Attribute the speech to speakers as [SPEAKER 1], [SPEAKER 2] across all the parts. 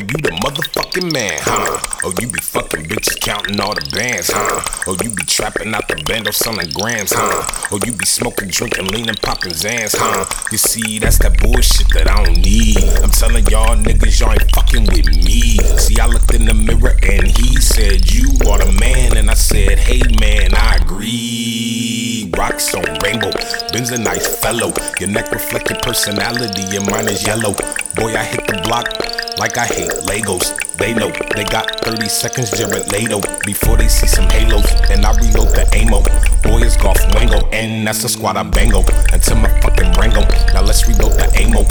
[SPEAKER 1] Oh, you the motherfucking man, huh? Oh, you be fucking bitches counting all the bands, huh? Oh, you be trapping out the bando selling grams, huh? Oh, you be smoking, drinking, leaning, popping Zans, huh? You see, that's that bullshit that I don't need. I'm telling y'all niggas, y'all ain't fucking with me. See, I looked in the mirror and he said, You are the man. And I said, Hey man, I agree. Rocks on rainbow, Ben's a nice fellow. Your neck reflect your personality, your mine is yellow. Boy, I hit the block like I hate Legos. They know they got 30 seconds, Jared Leto, before they see some halos. And I reload the ammo. Boy, it's golf wango, and that's the squad I bango until my fucking rango. Now let's reload the ammo.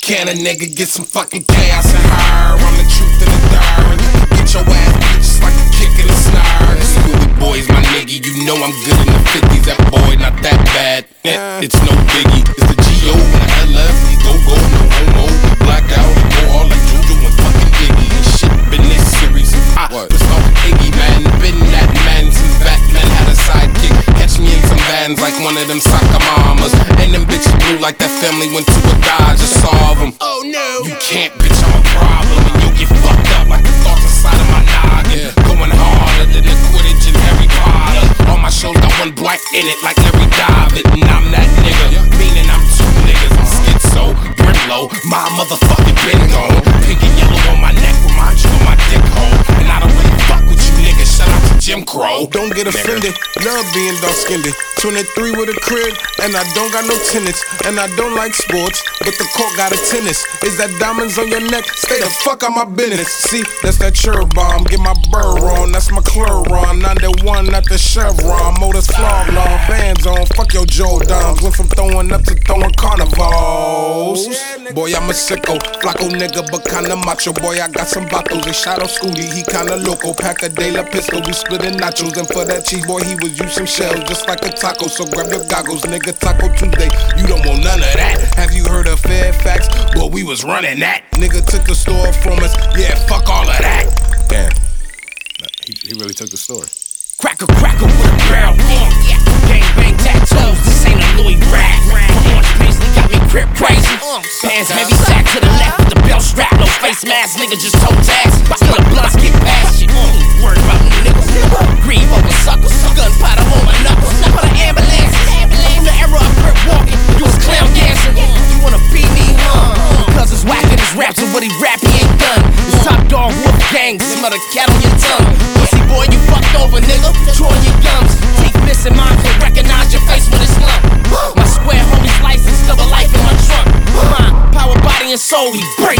[SPEAKER 1] Can a nigga get some fucking chaos and her? I'm the truth in the dark. Get your ass beat just like a kick in the snare. Schoolie boys, my nigga, you know I'm good in the 50s. That boy not that bad. Eh, It's no biggie. Me in some vans like one of them soccer mamas. And them bitches blue like that family went to a Dodge to solve them. Oh no. You can't, bitch, I'm a problem. And you'll get fucked up like the thoughts inside of my noggin. Going harder than the Quidditch and Harry Potter. All my got one black in it like Larry David. And I'm that nigga. Meaning I'm two niggas. I'm schizo, Brimlow, my motherfucking been gone. Pink and yellow on my neck remind you of my dick hole. And I don't really fuck with you niggas. Shout out to Jim Crow.
[SPEAKER 2] Don't get offended, love being dark skinned. 23 with a crib, and I don't got no tenants. And I don't like sports, but the court got a tennis. Is that diamonds on your neck? Stay the fuck out my business. See, that's that cherry bomb. Get my burr on, that's my Claron. 91 at the Chevron. Motors flog long, bands on. Fuck your Joe Doms. Went from throwing up to throwing carnivals. Boy, I'm a sicko. Flacco nigga, but kinda macho. Boy, I got some batos. They shot off Schoolie, he kinda loco. Pack a De La pistol, we splitting nachos. And for that cheese, boy, he was using shells just like a taco. So grab your goggles, nigga. Taco Tuesday, you don't want none of that. Have you heard of Fairfax? Boy, we was running that. Nigga took the store from us. Yeah, fuck all of that.
[SPEAKER 1] Damn. He, he really took the store.
[SPEAKER 3] Cracker, cracker with a barrel. Yeah. Gang bang tattoos, this ain't a Louis rap. Orange paisley got me grip crazy. Pants heavy sack to the left with the belt strap. No face mask, nigga just toe tags. Still the blunts get past you. Worried about them niggas. Grieve over suckers. Smell the cat on your tongue. Pussy boy, you fucked over, nigga. Drawing your gums. Teeth missing, mine can recognize your face when it's lump. My square homie's license, double life in my trunk. Mine, power, body, and soul, he break